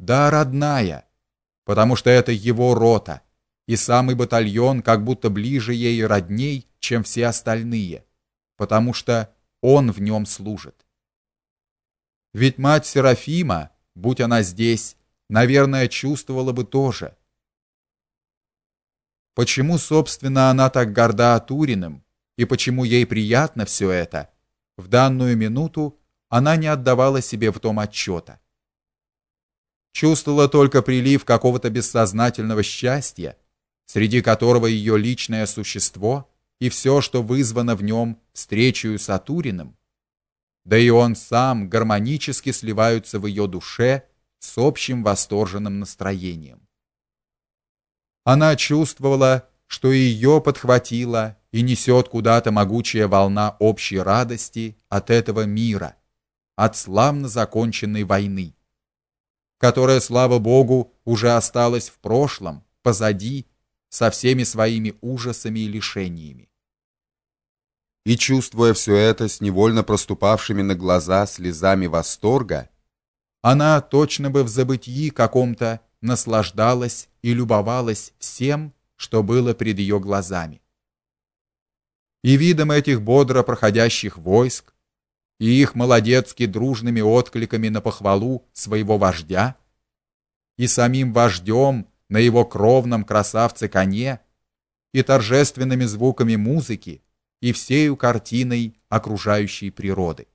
Да, родная, потому что это его рота, и самый батальон как будто ближе ей и родней, чем все остальные, потому что он в нем служит. Ведь мать Серафима, будь она здесь, наверное, чувствовала бы тоже. Почему, собственно, она так горда Туриным, и почему ей приятно все это, в данную минуту она не отдавала себе в том отчета. Чувствовала только прилив какого-то бессознательного счастья, среди которого ее личное существо и все, что вызвано в нем встречей с Атуриным, да и он сам гармонически сливаются в ее душе с общим восторженным настроением. Она чувствовала, что ее подхватила и несет куда-то могучая волна общей радости от этого мира, от славно законченной войны, которая, слава богу, уже осталась в прошлом, позади, со всеми своими ужасами и лишениями. И чувствуя все это с невольно проступавшими на глаза слезами восторга, она точно бы в забытии каком-то наслаждалась и любовалась всем, что было пред ее глазами. И видом этих бодро проходящих войск, и их молодецки дружными откликами на похвалу своего вождя, и самим вождем на его кровном красавце-коне, и торжественными звуками музыки, и всею картиной окружающей природы.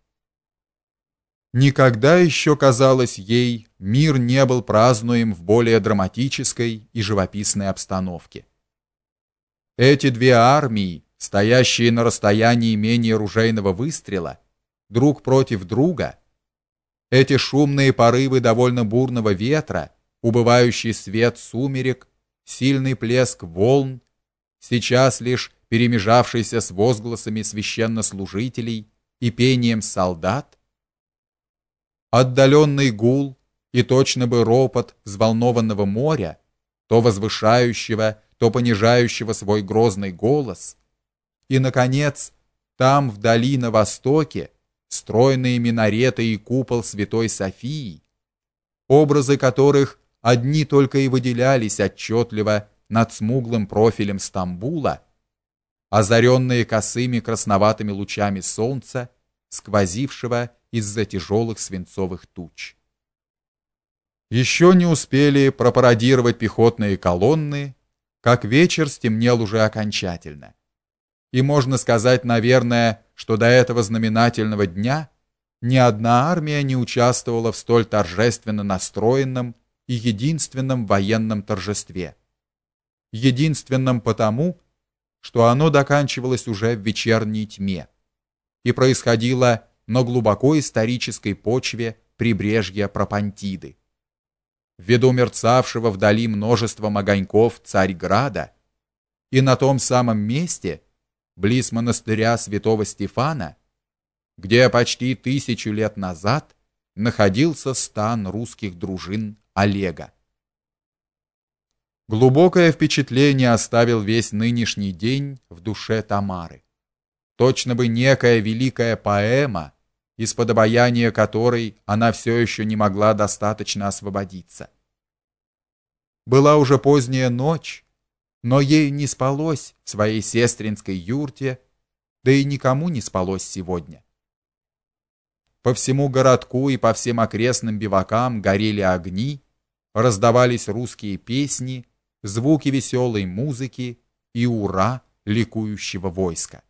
Никогда еще, казалось ей, мир не был празднуем в более драматической и живописной обстановке. Эти две армии, стоящие на расстоянии менее ружейного выстрела, друг против друга, эти шумные порывы довольно бурного ветра, убывающий свет сумерек, сильный плеск волн, сейчас лишь перемежавшийся с возгласами священнослужителей и пением солдат, отдаленный гул и точно бы ропот взволнованного моря, то возвышающего, то понижающего свой грозный голос, и наконец, там вдали на востоке стройные минареты и купол Святой Софии, образы которых одни только и выделялись отчетливо над смуглым профилем Стамбула, озаренные косыми красноватыми лучами солнца, сквозившего из-за тяжелых свинцовых туч. Еще не успели пропародировать пехотные колонны, как вечер стемнел уже окончательно. И можно сказать, наверное, что до этого знаменательного дня ни одна армия не участвовала в столь торжественно настроенном и единственном военном торжестве. Единственном потому, что оно доканчивалось уже в вечерней тьме и происходило на глубоко исторической почве прибрежья Пропантиды. Ввиду мерцавшего вдали множеством огоньков Царьграда и на том самом месте, близ монастыря Святого Стефана, где почти тысячу лет назад находился стан русских дружин Олега. Глубокое впечатление оставил весь нынешний день в душе Тамары. Точно бы некая великая поэма из-под обаяния которой она все еще не могла достаточно освободиться. Была уже поздняя ночь, но ей не спалось в своей сестринской юрте, да и никому не спалось сегодня. По всему городку и по всем окрестным бивакам горели огни, раздавались русские песни, звуки веселой музыки и ура ликующего войска.